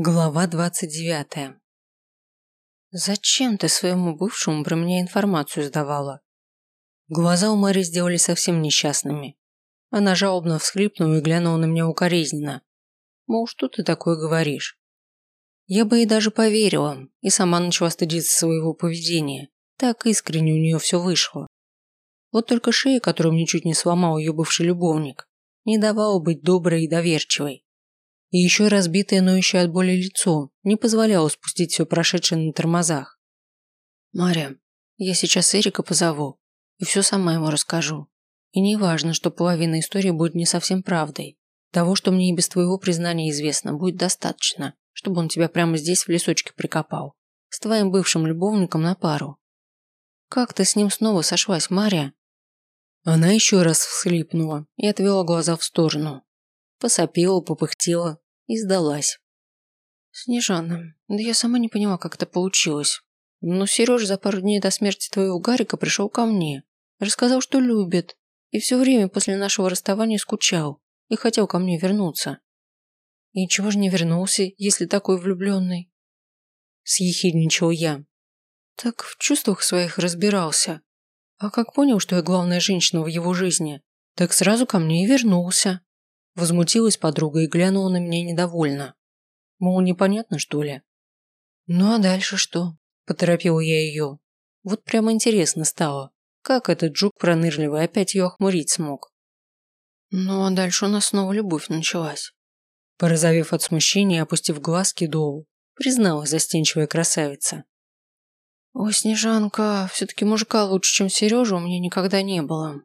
Глава двадцать девятая. «Зачем ты своему бывшему про меня информацию сдавала?» Глаза у Мэри сделали совсем несчастными. Она жалобно всхлипнула и глянула на меня укоризненно. Мол, что ты такое говоришь? Я бы ей даже поверила, и сама начала стыдиться своего поведения. Так искренне у нее все вышло. Вот только шея, которую мне чуть не сломал ее бывший любовник, не давала быть доброй и доверчивой. И еще разбитое, ноющее от боли лицо не позволяло спустить все прошедшее на тормозах. «Мария, я сейчас Эрика позову и все сама ему расскажу. И не важно, что половина истории будет не совсем правдой. Того, что мне и без твоего признания известно, будет достаточно, чтобы он тебя прямо здесь в лесочке прикопал. С твоим бывшим любовником на пару. Как ты с ним снова сошлась, Мария?» Она еще раз всхлипнула и отвела глаза в сторону, посопела, попыхтела и сдалась. «Снежана, да я сама не поняла, как это получилось. Но Сереж за пару дней до смерти твоего Гарика пришел ко мне, рассказал, что любит, и все время после нашего расставания скучал и хотел ко мне вернуться. И чего же не вернулся, если такой влюбленный?» Съехидничал я. Так в чувствах своих разбирался. А как понял, что я главная женщина в его жизни, так сразу ко мне и вернулся. Возмутилась подруга и глянула на меня недовольно. Мол, непонятно, что ли? Ну а дальше что? Поторопила я ее. Вот прямо интересно стало, как этот жук пронырливый опять ее охмурить смог. Ну а дальше у нас снова любовь началась. Порозовев от смущения и опустив глазки Доу, призналась застенчивая красавица. «Ой, Снежанка, все-таки мужика лучше, чем Сережа, у меня никогда не было».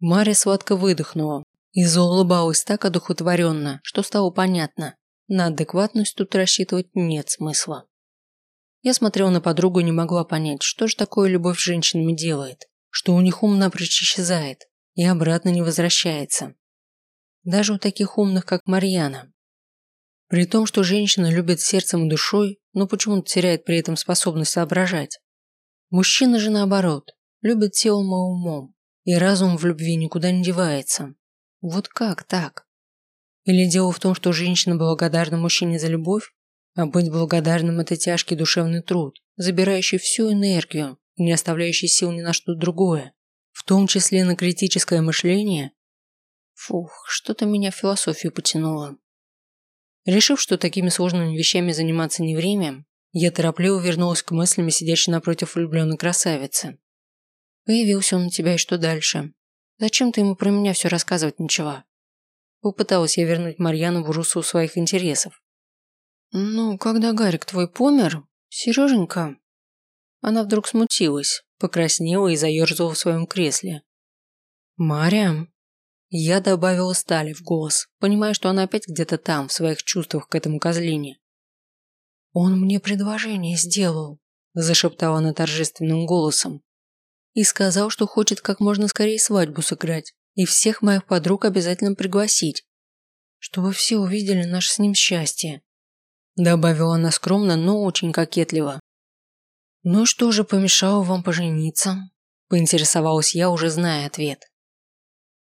Мария сладко выдохнула, и заулыбалась так одухотворенно, что стало понятно. На адекватность тут рассчитывать нет смысла. Я смотрела на подругу и не могла понять, что же такое любовь с женщинами делает, что у них ум напрочь исчезает и обратно не возвращается. Даже у таких умных, как Марьяна. При том, что женщина любит сердцем и душой, но почему-то теряет при этом способность соображать. Мужчина же наоборот, любит телом и умом, и разум в любви никуда не девается. Вот как так? Или дело в том, что женщина благодарна мужчине за любовь, а быть благодарным – это тяжкий душевный труд, забирающий всю энергию и не оставляющий сил ни на что другое, в том числе на критическое мышление? Фух, что-то меня в философию потянуло. Решив, что такими сложными вещами заниматься не время, я торопливо вернулась к мыслям сидящей напротив влюбленной красавицы. Появился он у тебя и что дальше? Зачем ты ему про меня все рассказывать начала? Попыталась я вернуть Марьяну в русло своих интересов. Ну, когда Гарик твой помер, Сереженька... Она вдруг смутилась, покраснела и заерзала в своем кресле. Мария... Я добавила стали в голос, понимая, что она опять где-то там, в своих чувствах к этому козлине. «Он мне предложение сделал», – зашептала она торжественным голосом и сказал, что хочет как можно скорее свадьбу сыграть и всех моих подруг обязательно пригласить, чтобы все увидели наше с ним счастье. Добавила она скромно, но очень кокетливо. «Ну что же помешало вам пожениться?» Поинтересовалась я, уже зная ответ.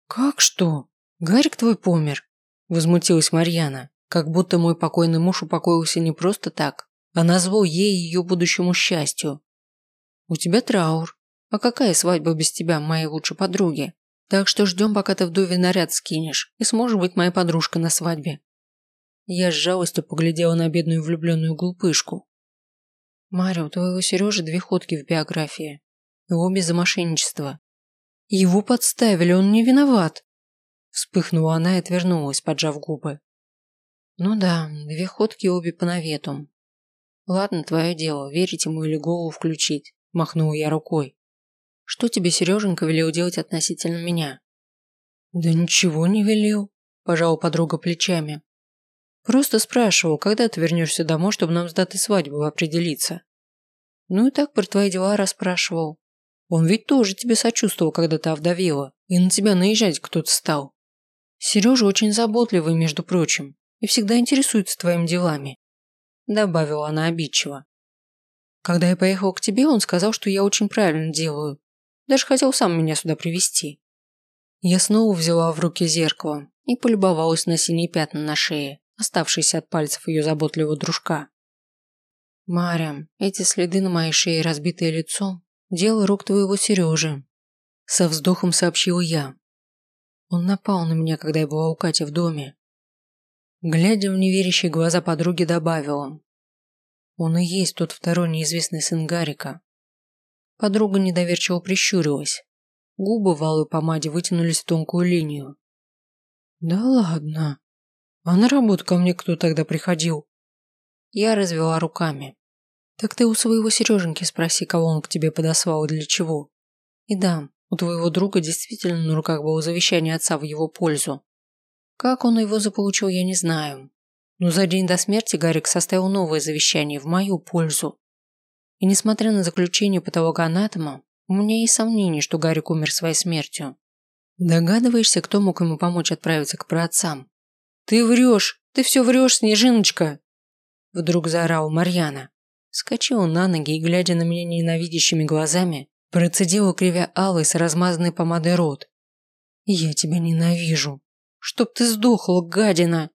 «Как что? Гарик твой помер?» Возмутилась Марьяна, как будто мой покойный муж упокоился не просто так, а назвал ей ее будущему счастью. «У тебя траур, а какая свадьба без тебя, моей лучшей подруги? Так что ждем, пока ты вдове наряд скинешь и сможешь быть моей подружкой на свадьбе. Я с жалостью поглядела на бедную влюбленную глупышку. Мария, у твоего Сережи две ходки в биографии. И обе за мошенничество. Его подставили, он не виноват. Вспыхнула она и отвернулась, поджав губы. Ну да, две ходки обе по навету. Ладно, твое дело, верить ему или голову включить, махнула я рукой. Что тебе Сереженька велел делать относительно меня? Да ничего не велел, пожала подруга плечами. Просто спрашивал, когда ты вернешься домой, чтобы нам с датой свадьбы определиться. Ну и так про твои дела расспрашивал. Он ведь тоже тебе сочувствовал, когда ты овдовела, и на тебя наезжать кто-то стал. Сережа очень заботливый, между прочим, и всегда интересуется твоими делами. Добавила она обидчиво. Когда я поехал к тебе, он сказал, что я очень правильно делаю, даже хотел сам меня сюда привести. Я снова взяла в руки зеркало и полюбовалась на синие пятна на шее, оставшийся от пальцев ее заботливого дружка. «Маря, эти следы на моей шее и разбитое лицо – дело рук твоего Сережи», – со вздохом сообщила я. Он напал на меня, когда я была у Кати в доме. Глядя в неверящие глаза подруги, добавила. Он и есть тот второй неизвестный сын Гарика. Подруга недоверчиво прищурилась. Губы в алой помаде вытянулись в тонкую линию. «Да ладно. А на работу ко мне кто тогда приходил?» Я развела руками. «Так ты у своего Сереженьки спроси, кого он к тебе подослал и для чего. И да, у твоего друга действительно на руках было завещание отца в его пользу. Как он его заполучил, я не знаю. Но за день до смерти Гарик составил новое завещание в мою пользу. И несмотря на заключение патологоанатома, у меня есть сомнения, что Гарик умер своей смертью. Догадываешься, кто мог ему помочь отправиться к праотцам? «Ты врешь! Ты все врешь, Снежиночка!» Вдруг заорал Марьяна. Скочила на ноги и, глядя на меня ненавидящими глазами, процедила, кривя алый с размазанной помадой рот. «Я тебя ненавижу! Чтоб ты сдохла, гадина!»